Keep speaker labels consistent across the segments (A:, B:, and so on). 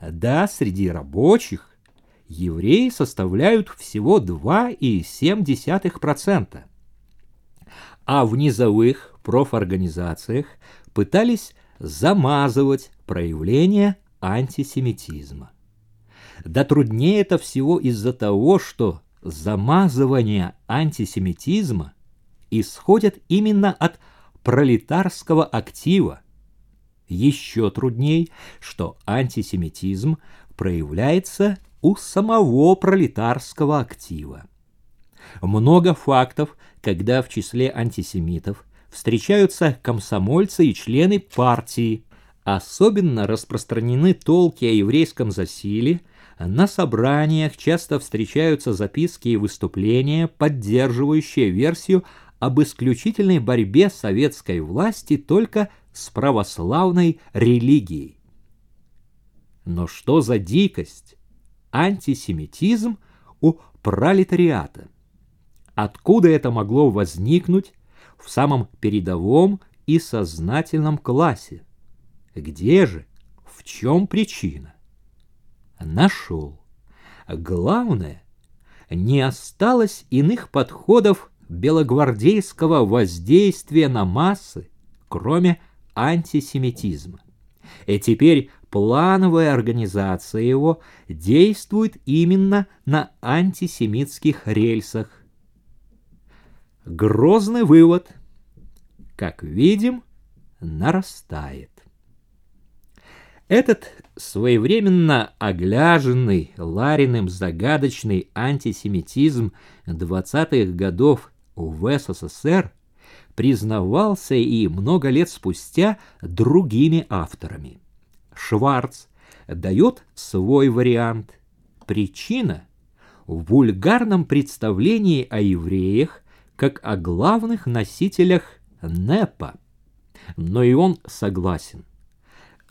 A: Да, среди рабочих евреи составляют всего 2,7%. А в низовых профорганизациях пытались замазывать проявление антисемитизма. Да труднее это всего из-за того, что замазывание антисемитизма исходит именно от пролетарского актива. Еще трудней, что антисемитизм проявляется у самого пролетарского актива. Много фактов, когда в числе антисемитов встречаются комсомольцы и члены партии. Особенно распространены толки о еврейском засилии, на собраниях часто встречаются записки и выступления, поддерживающие версию об исключительной борьбе советской власти только с православной религией. Но что за дикость? Антисемитизм у пролетариата. Откуда это могло возникнуть в самом передовом и сознательном классе? Где же? В чем причина? нашел. Главное, не осталось иных подходов белогвардейского воздействия на массы, кроме антисемитизма. И теперь плановая организация его действует именно на антисемитских рельсах. Грозный вывод, как видим, нарастает. Этот своевременно огляженный Лариным загадочный антисемитизм 20-х годов в СССР признавался и много лет спустя другими авторами. Шварц дает свой вариант. Причина в вульгарном представлении о евреях как о главных носителях НЭПа. Но и он согласен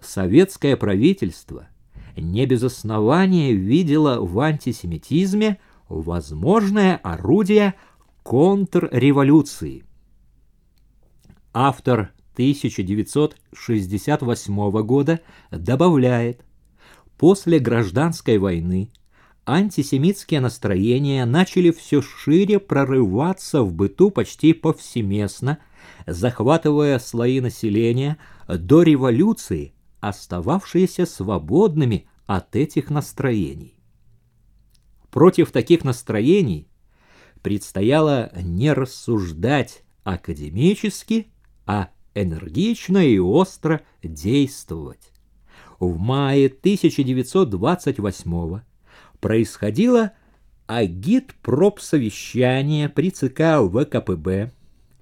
A: советское правительство не без основания видело в антисемитизме возможное орудие контрреволюции. Автор 1968 года добавляет, после гражданской войны антисемитские настроения начали все шире прорываться в быту почти повсеместно, захватывая слои населения до революции остававшиеся свободными от этих настроений. Против таких настроений предстояло не рассуждать академически, а энергично и остро действовать. В мае 1928 происходило агит-проб-совещание при ЦК ВКПБ,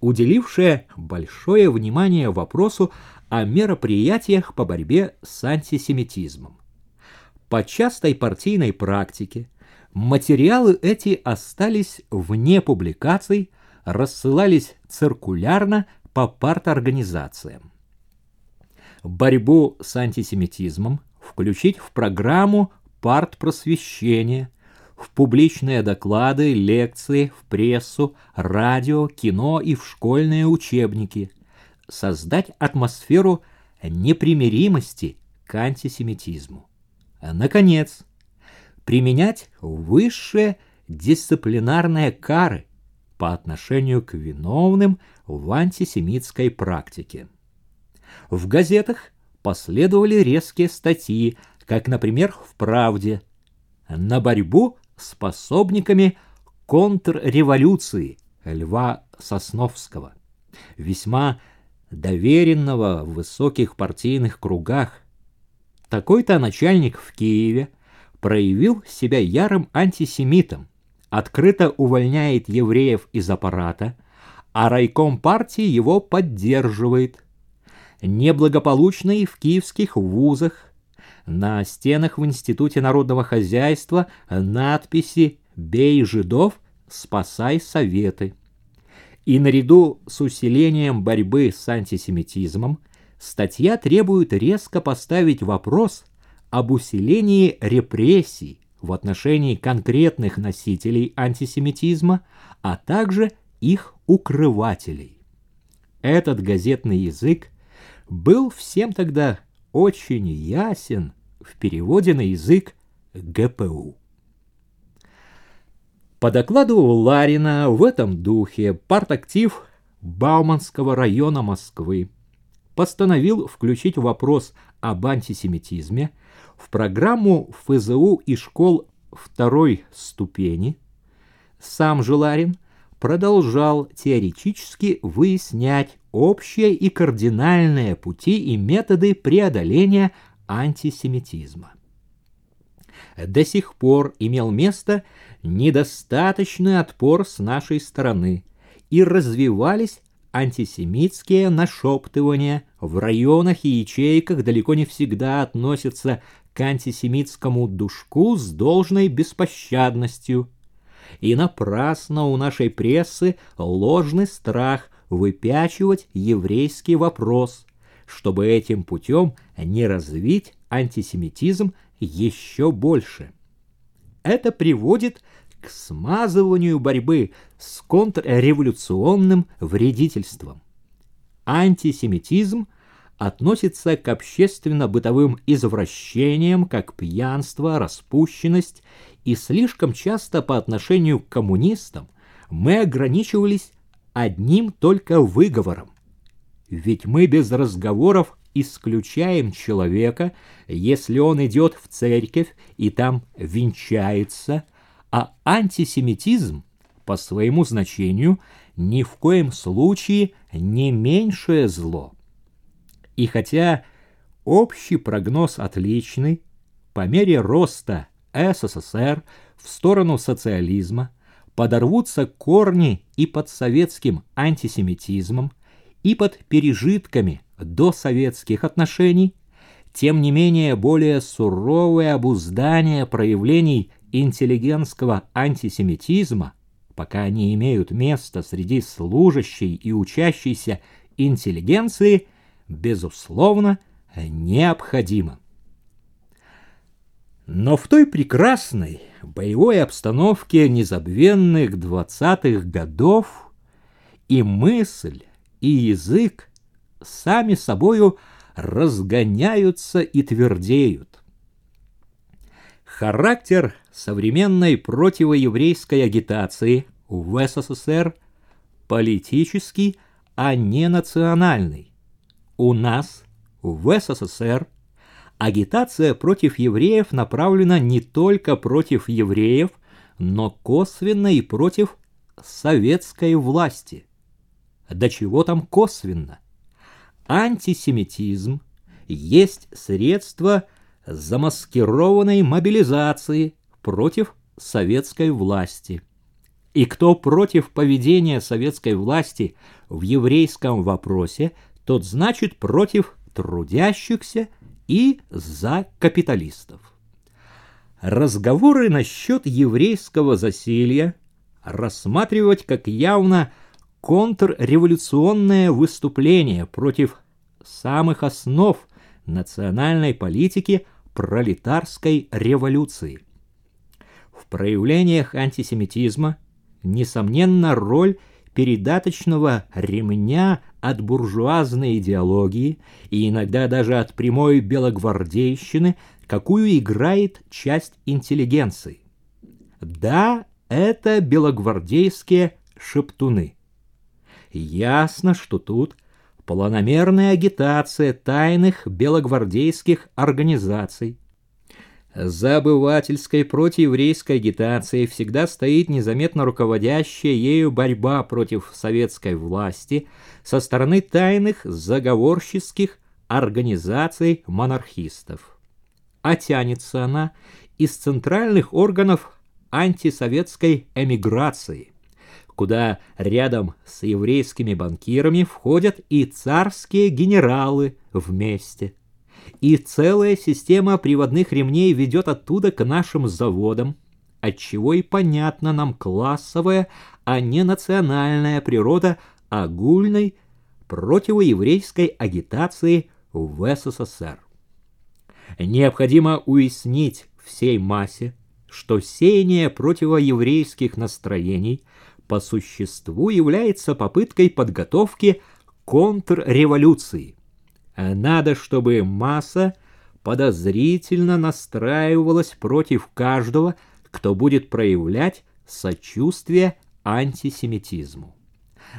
A: уделившее большое внимание вопросу о мероприятиях по борьбе с антисемитизмом. По частой партийной практике материалы эти остались вне публикаций, рассылались циркулярно по парторганизациям. Борьбу с антисемитизмом включить в программу партпросвещения, в публичные доклады, лекции, в прессу, радио, кино и в школьные учебники – создать атмосферу непримиримости к антисемитизму. Наконец, применять высшие дисциплинарные кары по отношению к виновным в антисемитской практике. В газетах последовали резкие статьи, как, например, в «Правде», на борьбу с пособниками контрреволюции Льва Сосновского. Весьма доверенного в высоких партийных кругах. Такой-то начальник в Киеве проявил себя ярым антисемитом, открыто увольняет евреев из аппарата, а райком партии его поддерживает. Неблагополучный в киевских вузах, на стенах в Институте народного хозяйства надписи «Бей жидов, спасай советы». И наряду с усилением борьбы с антисемитизмом статья требует резко поставить вопрос об усилении репрессий в отношении конкретных носителей антисемитизма, а также их укрывателей. Этот газетный язык был всем тогда очень ясен, в переводе на язык ГПУ. По докладу Ларина в этом духе партактив Бауманского района Москвы постановил включить вопрос об антисемитизме в программу ФЗУ и школ второй ступени. Сам же Ларин продолжал теоретически выяснять общие и кардинальные пути и методы преодоления антисемитизма. До сих пор имел место недостаточный отпор с нашей стороны, и развивались антисемитские нашептывания в районах и ячейках далеко не всегда относятся к антисемитскому душку с должной беспощадностью. И напрасно у нашей прессы ложный страх выпячивать еврейский вопрос, чтобы этим путем не развить антисемитизм еще больше. Это приводит к смазыванию борьбы с контрреволюционным вредительством. Антисемитизм относится к общественно-бытовым извращениям, как пьянство, распущенность, и слишком часто по отношению к коммунистам мы ограничивались одним только выговором. Ведь мы без разговоров исключаем человека, если он идет в церковь и там венчается, а антисемитизм по своему значению ни в коем случае не меньшее зло. И хотя общий прогноз отличный, по мере роста СССР в сторону социализма подорвутся корни и под советским антисемитизмом, и под пережитками до советских отношений, тем не менее более суровое обуздание проявлений интеллигентского антисемитизма, пока они имеют место среди служащей и учащейся интеллигенции, безусловно, необходимо. Но в той прекрасной боевой обстановке незабвенных двадцатых годов и мысль, и язык сами собою разгоняются и твердеют. Характер современной противоеврейской агитации в СССР политический, а не национальный. У нас, в СССР, агитация против евреев направлена не только против евреев, но косвенно и против советской власти. До чего там косвенно? Антисемитизм есть средство замаскированной мобилизации против советской власти. И кто против поведения советской власти в еврейском вопросе, тот значит против трудящихся и за капиталистов. Разговоры насчет еврейского засилья рассматривать как явно контрреволюционное выступление против самых основ национальной политики пролетарской революции. В проявлениях антисемитизма, несомненно, роль передаточного ремня от буржуазной идеологии и иногда даже от прямой белогвардейщины, какую играет часть интеллигенции. Да, это белогвардейские шептуны. Ясно, что тут планомерная агитация тайных белогвардейских организаций. За обывательской противеврейской агитацией всегда стоит незаметно руководящая ею борьба против советской власти со стороны тайных заговорческих организаций монархистов. А тянется она из центральных органов антисоветской эмиграции куда рядом с еврейскими банкирами входят и царские генералы вместе. И целая система приводных ремней ведет оттуда к нашим заводам, отчего и понятна нам классовая, а не национальная природа огульной противоеврейской агитации в СССР. Необходимо уяснить всей массе, что сеяние противоеврейских настроений – по существу является попыткой подготовки контрреволюции. Надо, чтобы масса подозрительно настраивалась против каждого, кто будет проявлять сочувствие антисемитизму.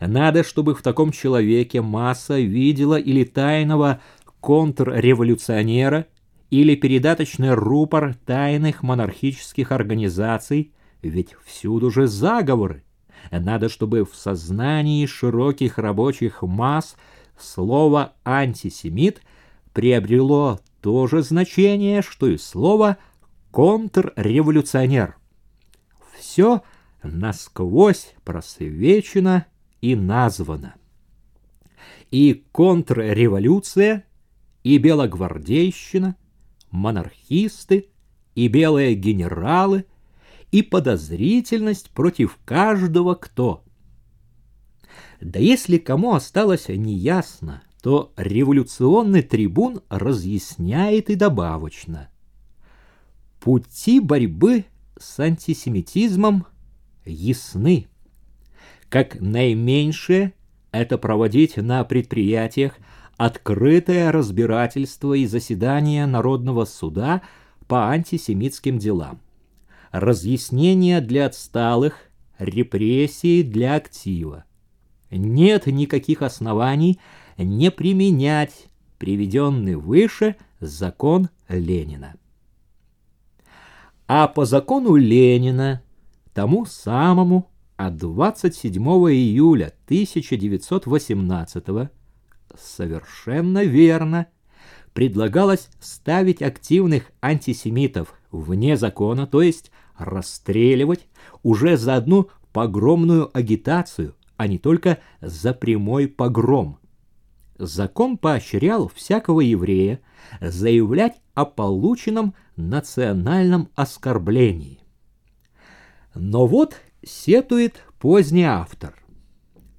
A: Надо, чтобы в таком человеке масса видела или тайного контрреволюционера, или передаточный рупор тайных монархических организаций, ведь всюду же заговоры. Надо, чтобы в сознании широких рабочих масс слово «антисемит» приобрело то же значение, что и слово «контрреволюционер». Все насквозь просвечено и названо. И контрреволюция, и белогвардейщина, монархисты, и белые генералы, и подозрительность против каждого кто. Да если кому осталось неясно, то революционный трибун разъясняет и добавочно. Пути борьбы с антисемитизмом ясны. Как наименьшее – это проводить на предприятиях открытое разбирательство и заседание Народного суда по антисемитским делам разъяснения для отсталых, репрессии для актива. Нет никаких оснований не применять приведенный выше закон Ленина. А по закону Ленина, тому самому от 27 июля 1918 совершенно верно предлагалось ставить активных антисемитов вне закона, то есть расстреливать уже за одну погромную агитацию, а не только за прямой погром. Закон поощрял всякого еврея заявлять о полученном национальном оскорблении. Но вот сетует поздний автор.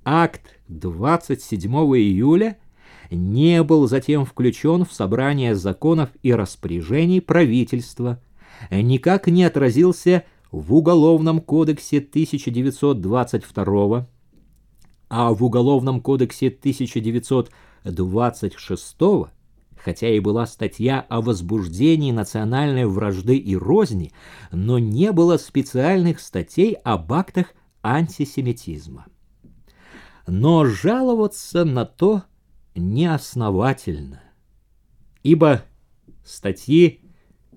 A: Акт 27 июля не был затем включен в собрание законов и распоряжений правительства – никак не отразился в Уголовном кодексе 1922 а в Уголовном кодексе 1926 хотя и была статья о возбуждении национальной вражды и розни, но не было специальных статей об актах антисемитизма. Но жаловаться на то неосновательно, ибо статьи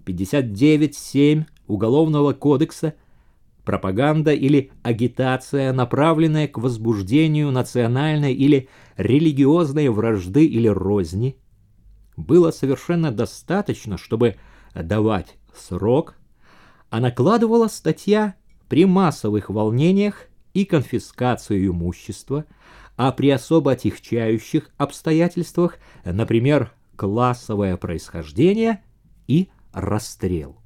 A: 59.7 Уголовного кодекса пропаганда или агитация, направленная к возбуждению национальной или религиозной вражды или розни, было совершенно достаточно, чтобы давать срок, а накладывала статья при массовых волнениях и конфискацию имущества, а при особо отягчающих обстоятельствах, например, классовое происхождение и расстрел.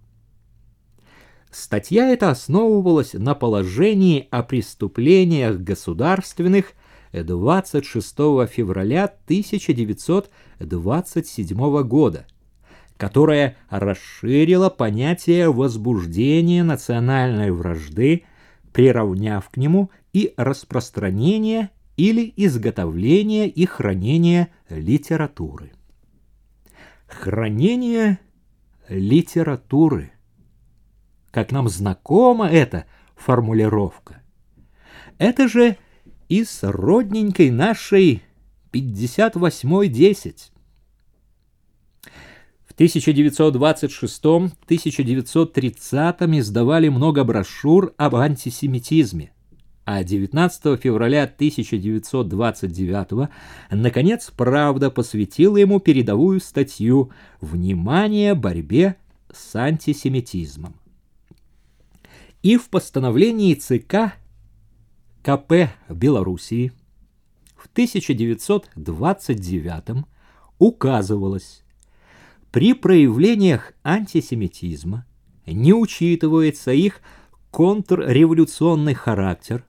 A: Статья эта основывалась на положении о преступлениях государственных 26 февраля 1927 года, которая расширила понятие возбуждения национальной вражды, приравняв к нему и распространение или изготовление и хранение литературы. Хранение литературы. Как нам знакома эта формулировка. Это же из родненькой нашей 58-10. В 1926-1930 издавали много брошюр об антисемитизме а 19 февраля 1929 наконец «Правда» посвятила ему передовую статью «Внимание борьбе с антисемитизмом». И в постановлении ЦК КП Белоруссии в 1929 указывалось, при проявлениях антисемитизма не учитывается их контрреволюционный характер,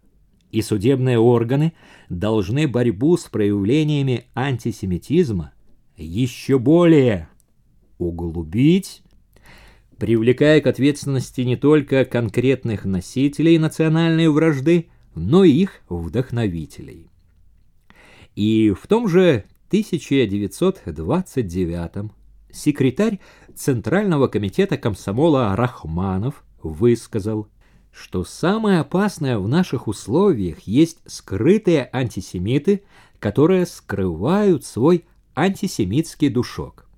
A: и судебные органы должны борьбу с проявлениями антисемитизма еще более углубить, привлекая к ответственности не только конкретных носителей национальной вражды, но и их вдохновителей. И в том же 1929 секретарь Центрального комитета комсомола Рахманов высказал, что самое опасное в наших условиях есть скрытые антисемиты, которые скрывают свой антисемитский душок.